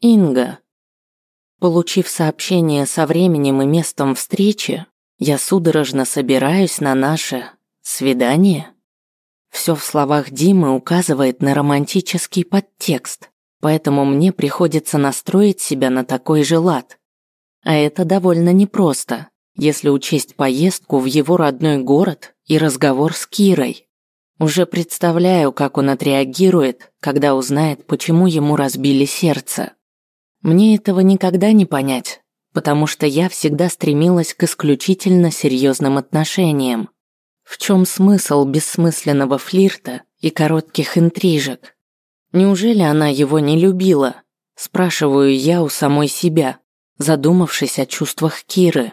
Инга. Получив сообщение со временем и местом встречи, я судорожно собираюсь на наше свидание. Все в словах Димы указывает на романтический подтекст, поэтому мне приходится настроить себя на такой же лад. А это довольно непросто, если учесть поездку в его родной город и разговор с Кирой. Уже представляю, как он отреагирует, когда узнает, почему ему разбили сердце. Мне этого никогда не понять, потому что я всегда стремилась к исключительно серьезным отношениям. В чем смысл бессмысленного флирта и коротких интрижек? Неужели она его не любила? Спрашиваю я у самой себя, задумавшись о чувствах Киры.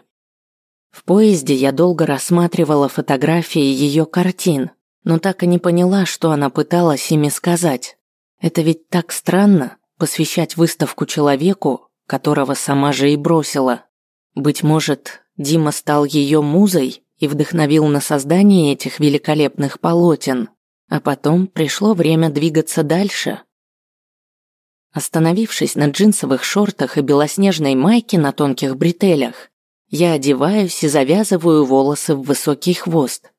В поезде я долго рассматривала фотографии ее картин, но так и не поняла, что она пыталась ими сказать. Это ведь так странно, посвящать выставку человеку, которого сама же и бросила. Быть может, Дима стал ее музой и вдохновил на создание этих великолепных полотен, а потом пришло время двигаться дальше. Остановившись на джинсовых шортах и белоснежной майке на тонких бретелях, я одеваюсь и завязываю волосы в высокий хвост.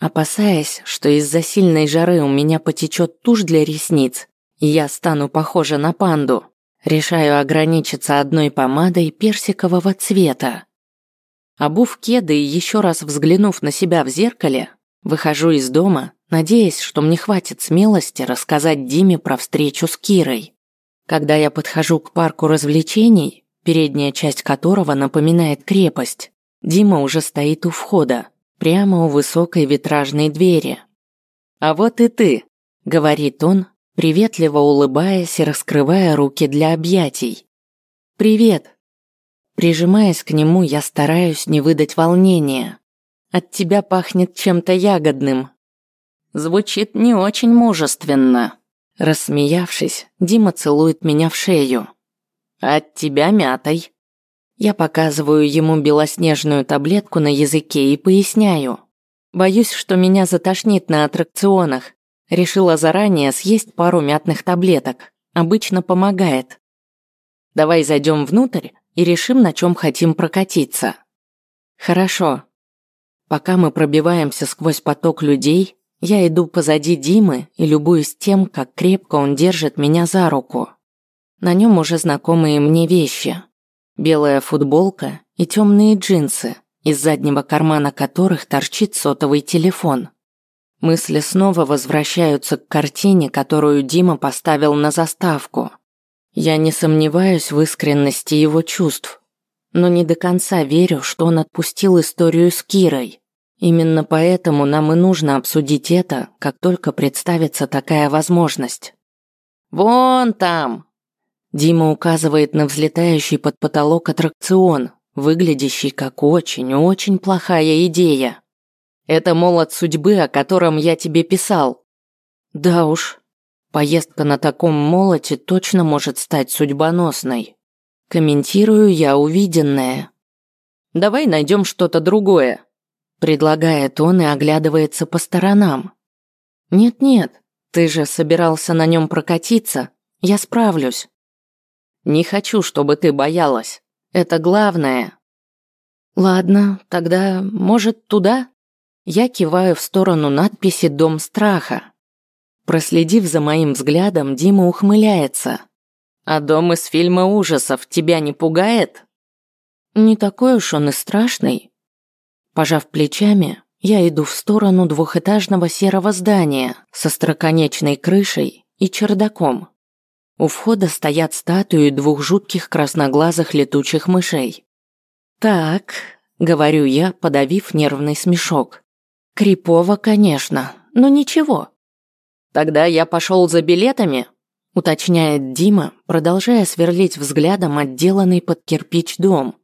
Опасаясь, что из-за сильной жары у меня потечет тушь для ресниц, я стану похожа на панду, решаю ограничиться одной помадой персикового цвета. Обув кеды и еще раз взглянув на себя в зеркале, выхожу из дома, надеясь, что мне хватит смелости рассказать Диме про встречу с Кирой. Когда я подхожу к парку развлечений, передняя часть которого напоминает крепость, Дима уже стоит у входа, прямо у высокой витражной двери. «А вот и ты», — говорит он, приветливо улыбаясь и раскрывая руки для объятий. «Привет!» Прижимаясь к нему, я стараюсь не выдать волнения. От тебя пахнет чем-то ягодным. Звучит не очень мужественно. Рассмеявшись, Дима целует меня в шею. От тебя мятой. Я показываю ему белоснежную таблетку на языке и поясняю. Боюсь, что меня затошнит на аттракционах, Решила заранее съесть пару мятных таблеток. Обычно помогает. Давай зайдем внутрь и решим, на чем хотим прокатиться. Хорошо. Пока мы пробиваемся сквозь поток людей, я иду позади Димы и любуюсь тем, как крепко он держит меня за руку. На нем уже знакомые мне вещи. Белая футболка и темные джинсы, из заднего кармана которых торчит сотовый телефон. Мысли снова возвращаются к картине, которую Дима поставил на заставку. Я не сомневаюсь в искренности его чувств, но не до конца верю, что он отпустил историю с Кирой. Именно поэтому нам и нужно обсудить это, как только представится такая возможность. «Вон там!» Дима указывает на взлетающий под потолок аттракцион, выглядящий как очень-очень плохая идея. Это молот судьбы, о котором я тебе писал. Да уж, поездка на таком молоте точно может стать судьбоносной. Комментирую я увиденное. Давай найдем что-то другое, предлагает он и оглядывается по сторонам. Нет-нет, ты же собирался на нем прокатиться. Я справлюсь. Не хочу, чтобы ты боялась. Это главное. Ладно, тогда, может, туда? Я киваю в сторону надписи «Дом страха». Проследив за моим взглядом, Дима ухмыляется. «А дом из фильма ужасов тебя не пугает?» «Не такой уж он и страшный». Пожав плечами, я иду в сторону двухэтажного серого здания со строконечной крышей и чердаком. У входа стоят статуи двух жутких красноглазых летучих мышей. «Так», — говорю я, подавив нервный смешок. Крипово, конечно, но ничего. Тогда я пошел за билетами, уточняет Дима, продолжая сверлить взглядом отделанный под кирпич дом.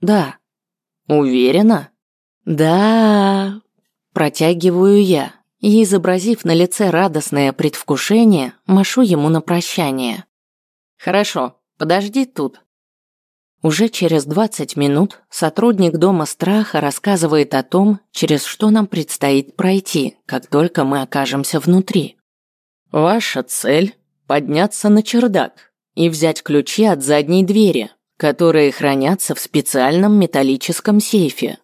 Да. Уверена? Да. Протягиваю я и, изобразив на лице радостное предвкушение, машу ему на прощание. Хорошо, подожди тут. Уже через 20 минут сотрудник Дома Страха рассказывает о том, через что нам предстоит пройти, как только мы окажемся внутри. Ваша цель – подняться на чердак, и взять ключи от задней двери, которые хранятся в специальном металлическом сейфе.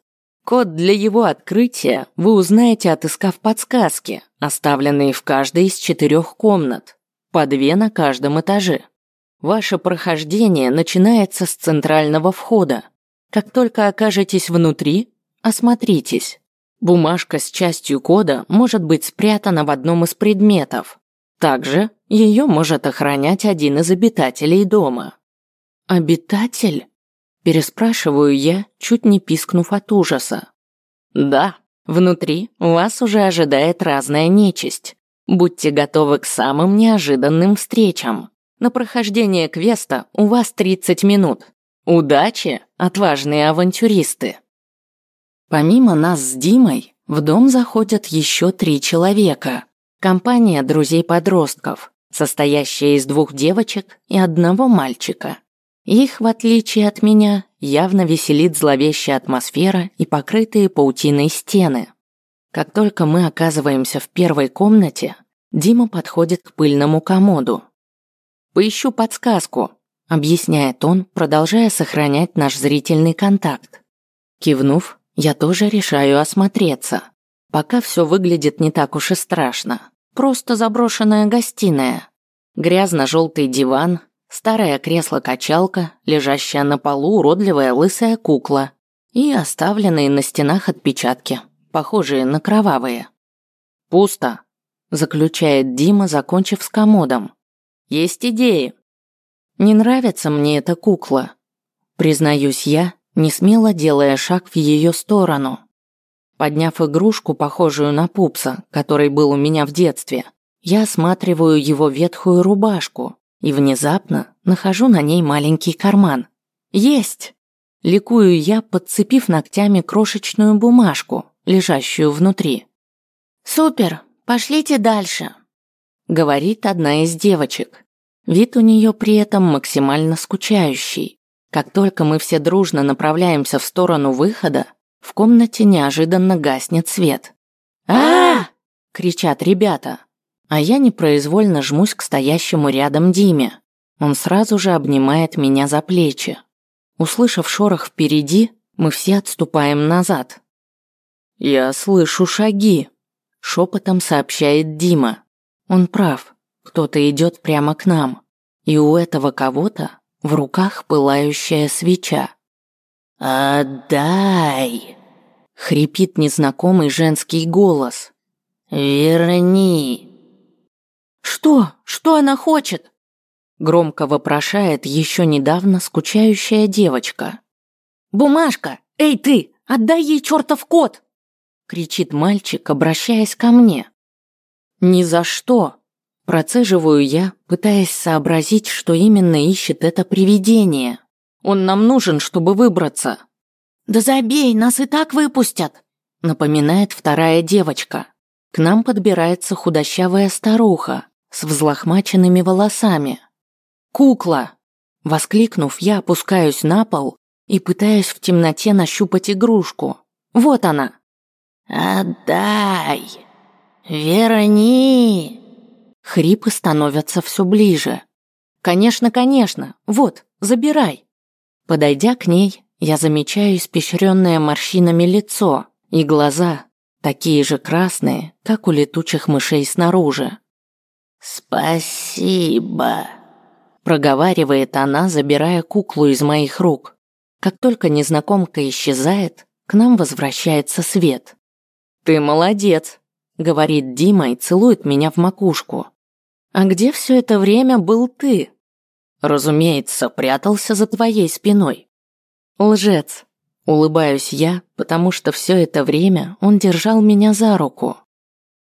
Код для его открытия вы узнаете, отыскав подсказки, оставленные в каждой из четырех комнат, по две на каждом этаже. Ваше прохождение начинается с центрального входа. Как только окажетесь внутри, осмотритесь. Бумажка с частью кода может быть спрятана в одном из предметов. Также ее может охранять один из обитателей дома. «Обитатель?» – переспрашиваю я, чуть не пискнув от ужаса. «Да, внутри вас уже ожидает разная нечисть. Будьте готовы к самым неожиданным встречам. На прохождение квеста у вас 30 минут. Удачи, отважные авантюристы!» Помимо нас с Димой, в дом заходят еще три человека. Компания друзей-подростков, состоящая из двух девочек и одного мальчика. Их, в отличие от меня, явно веселит зловещая атмосфера и покрытые паутиной стены. Как только мы оказываемся в первой комнате, Дима подходит к пыльному комоду. «Поищу подсказку», — объясняет он, продолжая сохранять наш зрительный контакт. Кивнув, я тоже решаю осмотреться. Пока все выглядит не так уж и страшно. Просто заброшенная гостиная. Грязно-желтый диван, старое кресло-качалка, лежащая на полу уродливая лысая кукла и оставленные на стенах отпечатки, похожие на кровавые. «Пусто», – заключает Дима, закончив с комодом. «Есть идеи». «Не нравится мне эта кукла», – признаюсь я, не смело делая шаг в ее сторону. Подняв игрушку, похожую на пупса, который был у меня в детстве, я осматриваю его ветхую рубашку и внезапно нахожу на ней маленький карман. Есть! Ликую я, подцепив ногтями крошечную бумажку, лежащую внутри. «Супер! Пошлите дальше!» Говорит одна из девочек. Вид у нее при этом максимально скучающий. Как только мы все дружно направляемся в сторону выхода, в комнате неожиданно гаснет свет. а, кричат ребята. А я непроизвольно жмусь к стоящему рядом Диме. Он сразу же обнимает меня за плечи. Услышав шорох впереди, мы все отступаем назад. «Я слышу шаги», — шепотом сообщает Дима. Он прав, кто-то идет прямо к нам. И у этого кого-то в руках пылающая свеча. «Отдай!» — хрипит незнакомый женский голос. «Верни!» «Что? Что она хочет?» Громко вопрошает еще недавно скучающая девочка. «Бумажка! Эй ты! Отдай ей чертов кот!» Кричит мальчик, обращаясь ко мне. «Ни за что!» Процеживаю я, пытаясь сообразить, что именно ищет это привидение. Он нам нужен, чтобы выбраться. «Да забей, нас и так выпустят!» Напоминает вторая девочка. К нам подбирается худощавая старуха с взлохмаченными волосами. «Кукла!» Воскликнув, я опускаюсь на пол и пытаюсь в темноте нащупать игрушку. Вот она. «Отдай! Верни!» Хрипы становятся все ближе. «Конечно, конечно! Вот, забирай!» Подойдя к ней, я замечаю испещренное морщинами лицо и глаза, такие же красные, как у летучих мышей снаружи. «Спасибо», – проговаривает она, забирая куклу из моих рук. Как только незнакомка исчезает, к нам возвращается свет. «Ты молодец», – говорит Дима и целует меня в макушку. «А где все это время был ты?» Разумеется, прятался за твоей спиной. Лжец. Улыбаюсь я, потому что все это время он держал меня за руку.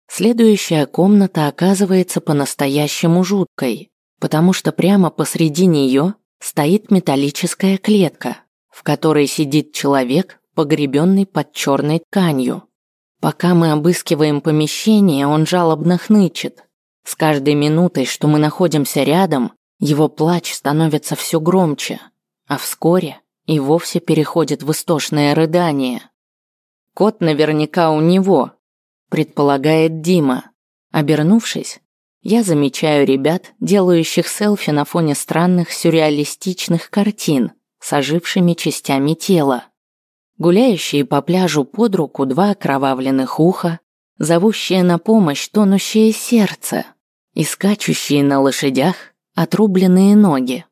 Следующая комната оказывается по-настоящему жуткой, потому что прямо посреди нее стоит металлическая клетка, в которой сидит человек, погребенный под черной тканью. Пока мы обыскиваем помещение, он жалобно хнычет. С каждой минутой, что мы находимся рядом, его плач становится все громче, а вскоре и вовсе переходит в истошное рыдание. Кот наверняка у него, предполагает Дима. Обернувшись, Я замечаю ребят, делающих селфи на фоне странных сюрреалистичных картин с ожившими частями тела. Гуляющие по пляжу под руку два окровавленных уха, зовущие на помощь тонущее сердце и скачущие на лошадях отрубленные ноги.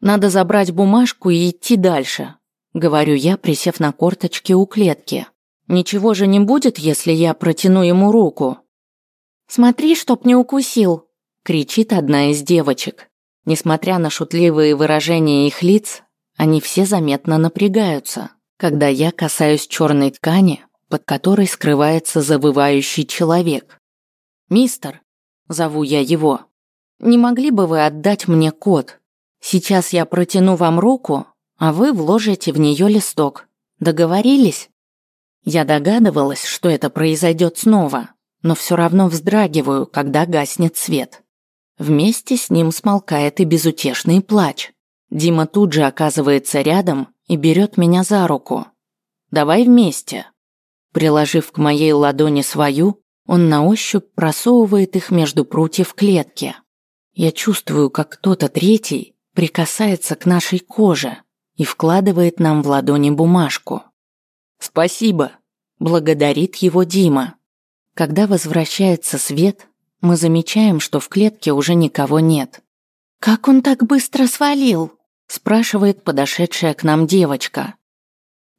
Надо забрать бумажку и идти дальше, говорю я, присев на корточки у клетки. Ничего же не будет, если я протяну ему руку. Смотри, чтоб не укусил, кричит одна из девочек. Несмотря на шутливые выражения их лиц, они все заметно напрягаются, когда я касаюсь черной ткани, под которой скрывается завывающий человек. «Мистер», — зову я его, — «не могли бы вы отдать мне код?» Сейчас я протяну вам руку, а вы вложите в нее листок. Договорились? Я догадывалась, что это произойдет снова, но все равно вздрагиваю, когда гаснет свет. Вместе с ним смолкает и безутешный плач. Дима тут же оказывается рядом и берет меня за руку. «Давай вместе». Приложив к моей ладони свою, он на ощупь просовывает их между прутьев клетки. Я чувствую, как кто-то третий прикасается к нашей коже и вкладывает нам в ладони бумажку. «Спасибо», – благодарит его Дима. Когда возвращается свет, мы замечаем, что в клетке уже никого нет. «Как он так быстро свалил?» – спрашивает подошедшая к нам девочка.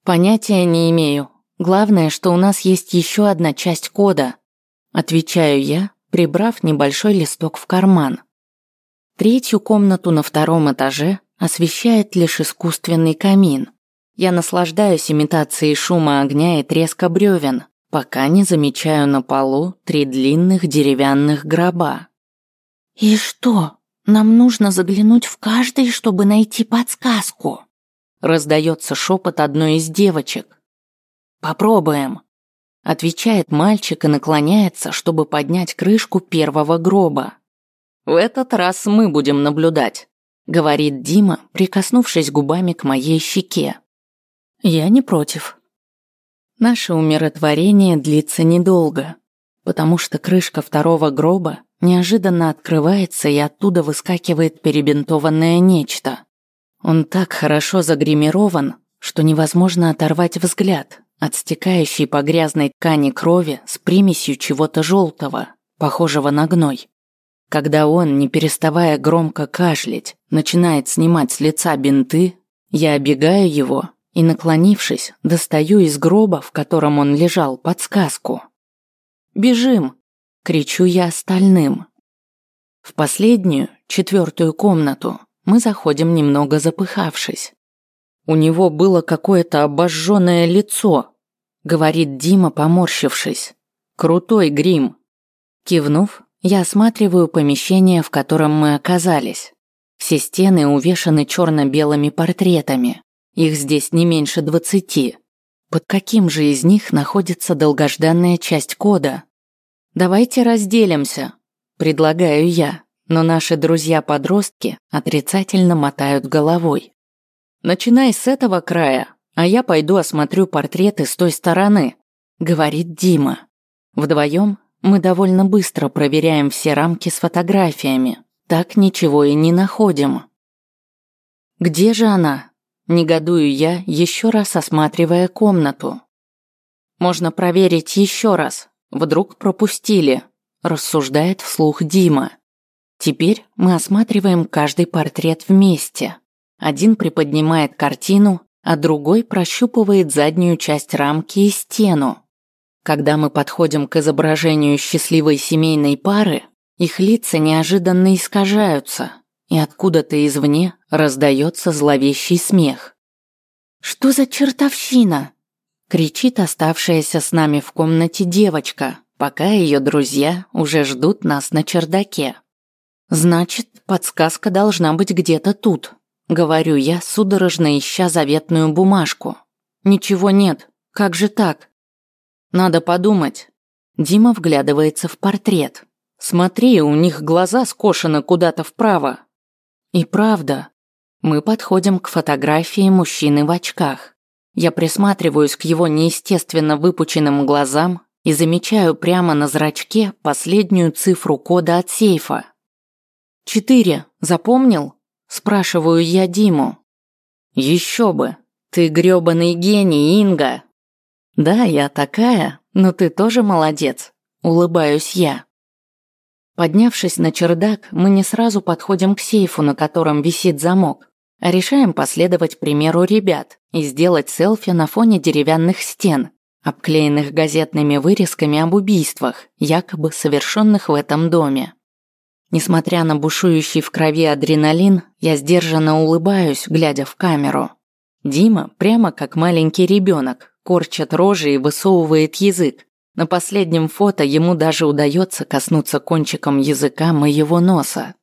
«Понятия не имею. Главное, что у нас есть еще одна часть кода», – отвечаю я, прибрав небольшой листок в карман. Третью комнату на втором этаже освещает лишь искусственный камин. Я наслаждаюсь имитацией шума огня и треска бревен, пока не замечаю на полу три длинных деревянных гроба. «И что, нам нужно заглянуть в каждый, чтобы найти подсказку?» Раздается шепот одной из девочек. «Попробуем», отвечает мальчик и наклоняется, чтобы поднять крышку первого гроба. В этот раз мы будем наблюдать, говорит Дима, прикоснувшись губами к моей щеке. Я не против. Наше умиротворение длится недолго, потому что крышка второго гроба неожиданно открывается и оттуда выскакивает перебинтованное нечто. Он так хорошо загримирован, что невозможно оторвать взгляд от стекающей по грязной ткани крови с примесью чего-то желтого, похожего на гной. Когда он, не переставая громко кашлять, начинает снимать с лица бинты, я обегаю его и, наклонившись, достаю из гроба, в котором он лежал, подсказку. «Бежим!» – кричу я остальным. В последнюю, четвертую комнату мы заходим немного запыхавшись. У него было какое-то обожженное лицо, говорит Дима, поморщившись. Крутой грим. Кивнув, я осматриваю помещение, в котором мы оказались. Все стены увешаны черно-белыми портретами. Их здесь не меньше двадцати. Под каким же из них находится долгожданная часть кода? Давайте разделимся, предлагаю я, но наши друзья-подростки отрицательно мотают головой. Начинай с этого края, а я пойду осмотрю портреты с той стороны, говорит Дима. Вдвоем мы довольно быстро проверяем все рамки с фотографиями. Так ничего и не находим. Где же она? Негодую я, еще раз осматривая комнату. Можно проверить еще раз. Вдруг пропустили, рассуждает вслух Дима. Теперь мы осматриваем каждый портрет вместе. Один приподнимает картину, а другой прощупывает заднюю часть рамки и стену. Когда мы подходим к изображению счастливой семейной пары, их лица неожиданно искажаются, и откуда-то извне раздается зловещий смех. «Что за чертовщина?» – кричит оставшаяся с нами в комнате девочка, пока ее друзья уже ждут нас на чердаке. «Значит, подсказка должна быть где-то тут», – говорю я, судорожно ища заветную бумажку. «Ничего нет. Как же так?» Надо подумать. Дима вглядывается в портрет. Смотри, у них глаза скошены куда-то вправо. И правда. Мы подходим к фотографии мужчины в очках. Я присматриваюсь к его неестественно выпученным глазам и замечаю прямо на зрачке последнюю цифру кода от сейфа. «Четыре, запомнил?» – спрашиваю я Диму. «Еще бы, ты грёбаный гений, Инга!» «Да, я такая, но ты тоже молодец», – улыбаюсь я. Поднявшись на чердак, мы не сразу подходим к сейфу, на котором висит замок, решаем последовать примеру ребят и сделать селфи на фоне деревянных стен, обклеенных газетными вырезками об убийствах, якобы совершенных в этом доме. Несмотря на бушующий в крови адреналин, я сдержанно улыбаюсь, глядя в камеру. Дима, прямо как маленький ребенок, корчит рожи и высовывает язык. На последнем фото ему даже удается коснуться кончиком языка моего носа.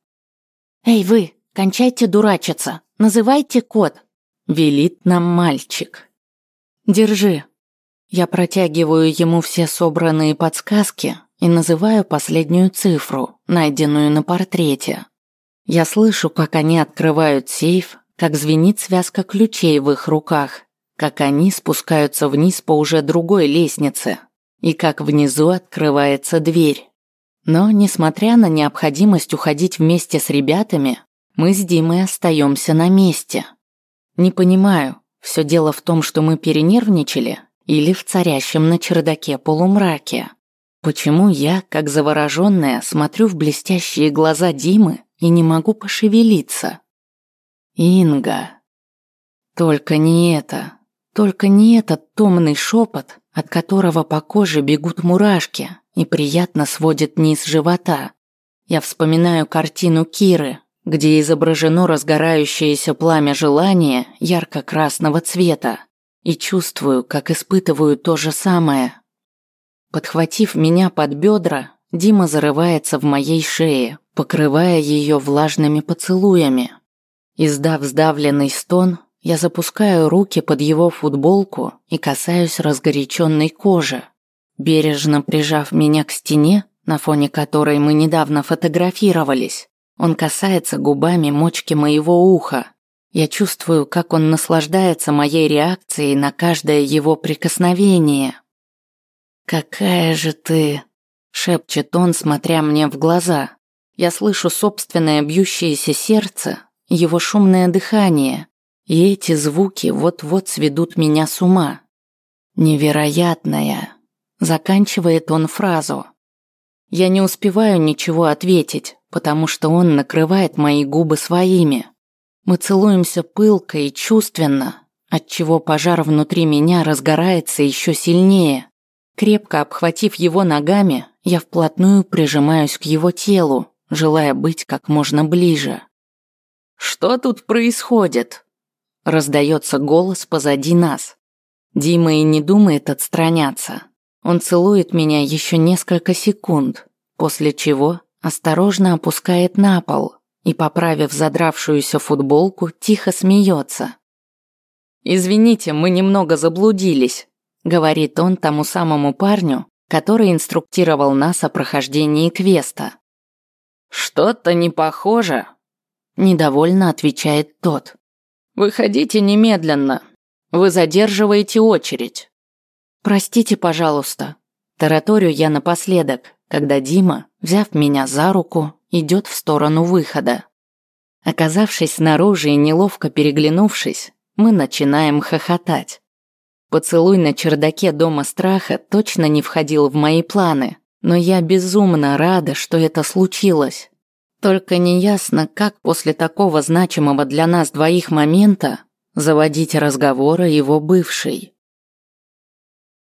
«Эй вы, кончайте дурачиться, называйте код», – велит нам мальчик. «Держи», я протягиваю ему все собранные подсказки и называю последнюю цифру, найденную на портрете. Я слышу, как они открывают сейф, как звенит связка ключей в их руках, как они спускаются вниз по уже другой лестнице и как внизу открывается дверь. Но, несмотря на необходимость уходить вместе с ребятами, мы с Димой остаемся на месте. Не понимаю, все дело в том, что мы перенервничали или в царящем на чердаке полумраке. Почему я, как завороженная, смотрю в блестящие глаза Димы и не могу пошевелиться? Инга. Только не это. Только не этот томный шепот, от которого по коже бегут мурашки и приятно сводит низ живота. Я вспоминаю картину Киры, где изображено разгорающееся пламя желания ярко-красного цвета и чувствую, как испытываю то же самое. Подхватив меня под бедра, Дима зарывается в моей шее, покрывая ее влажными поцелуями. Издав сдавленный стон, я запускаю руки под его футболку и касаюсь разгоряченной кожи. Бережно прижав меня к стене, на фоне которой мы недавно фотографировались, он касается губами мочки моего уха, я чувствую, как он наслаждается моей реакцией на каждое его прикосновение. «Какая же ты!» – шепчет он, смотря мне в глаза. Я слышу собственное бьющееся сердце, его шумное дыхание, и эти звуки вот-вот сведут меня с ума. «Невероятная!» – заканчивает он фразу. Я не успеваю ничего ответить, потому что он накрывает мои губы своими. Мы целуемся пылко и чувственно, отчего пожар внутри меня разгорается еще сильнее. Крепко обхватив его ногами, я вплотную прижимаюсь к его телу, желая быть как можно ближе. «Что тут происходит?» Раздается голос позади нас. Дима и не думает отстраняться. Он целует меня еще несколько секунд, после чего осторожно опускает на пол, и, поправив задравшуюся футболку, тихо смеется. «Извините, мы немного заблудились», — говорит он тому самому парню, который инструктировал нас о прохождении квеста. «Что-то не похоже», — недовольно отвечает тот. «Выходите немедленно. Вы задерживаете очередь». «Простите, пожалуйста», — тараторю я напоследок, когда Дима, взяв меня за руку, идет в сторону выхода. Оказавшись снаружи и неловко переглянувшись, мы начинаем хохотать. Поцелуй на чердаке дома страха точно не входил в мои планы, но я безумно рада, что это случилось. Только неясно, как после такого значимого для нас двоих момента заводить разговор о его бывшей.